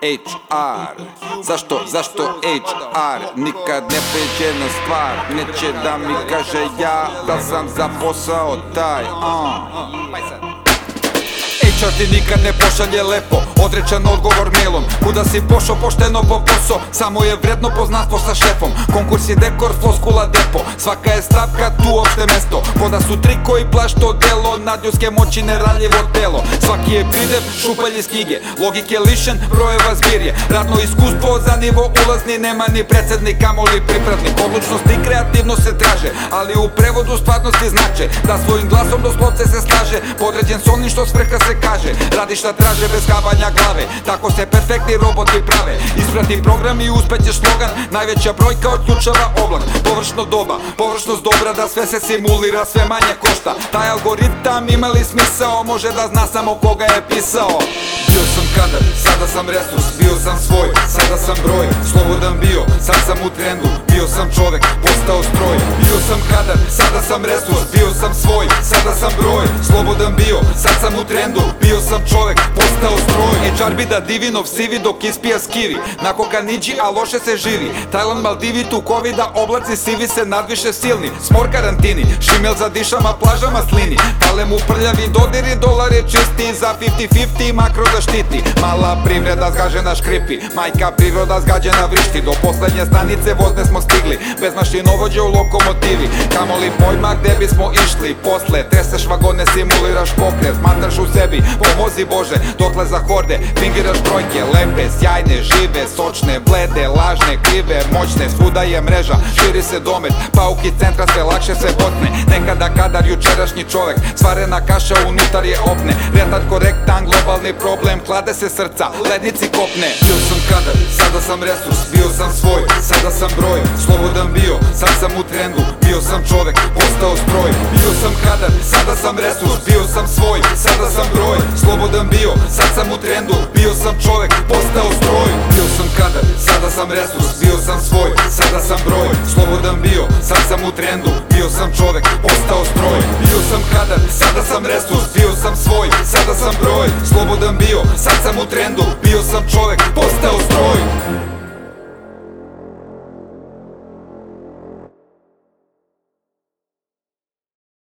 HR Zašto, zašto HR Nikad ne pređe na stvar. Neće da mi kaže ja Da sam za posao taj uh. Вечер ти никад не пошалје лепо. Одречен одговор мелом. Куда си пошо поштено по посо. Само е вредно познатство со шефом. Конкурс и декор, флоскула депо. Свака е стапка, ту обште место. Кода су три кои плашто дело. Над њу мочи неранливо тело. Svaki je pridev, šupalj iz knjige. Logike lišen, brojeva zbirje. Radno iskustvo za nivo ulazni Nema ni predsednik, kamoli pripravnik. Odlučnost i kreativnost se traže Ali u prevodu stvarnosti znače Da svojim glasom doslovce se slaže. Podređen s onim što svrha se kaže. Radi šta traže bez kavanja glave. Tako se perfektni roboti prave. Isprati program i uspećeš slogan. Najveća brojka odključava oblak. Površno doba, površnost dobra Da sve se simulira, sve manje košta. Taj algoritam ima li smisao? Može da zna samo koga je pisao. Bio sam kadar, sada sam resurs, bio sam svoj, sada sam broj. Slobodan bio, sad sam u trendu, bio sam čovek, postao stroj. Bio sam kadar, sada sam resurs, bio sam svoj, sada sam broj. Slobodan bio, sad sam u trendu, bio sam čovek, postao stroj. E čarbida divinov sivi dok ispija skivi. Na koga niđi, a loše se živi. Tajland, Maldivi, tu covida, oblaci sivi se nadviše silni. Smor karantini, šimel za dišama, plažama slini. Pale mu prljavi dodiri, dolare čisti za 50-50 makro zaštiti Mala privreda zgažena škripi Majka priroda zgađena vrišti. Do posljednje stanice vozne smo stigli Bez mašinovođe u lokomotivi. Kamoli pojma gde bismo išli Posle treseš vagone simuliraš pokret Smatraš u sebi pomozi Bože Dokle za horde fingiraš brojke Lepe, sjajne, žive, sočne, blede Lažne, krive, moćne Svuda je mreža, širi se domet Pauki centra se lakše se potne Nekada kadar jučerašnji čovek Svarena kaša unutar je opne Reta Retard korektan, globalni problem Klade se srca, lednici kopne. Bio sam kadar, sada sam resurs Bio sam svoj, sada sam broj. Slobodan bio, sad sam u trendu Bio sam čovek, postao stroj. Bio sam kadar, sada sam resurs Bio sam svoj, sada sam broj. Slobodan bio, sad sam u trendu Bio sam čovek, postao stroj. Bio sam kadar, sada sam resurs Bio sam svoj, sada sam broj. Slobodan bio, sad sam u trendu Bio sam čovek, postao stroj. Bio sam kadar, sada sam resurs sam broj Slobodan bio, sad sam u trendu Bio sam čovek, postao stroj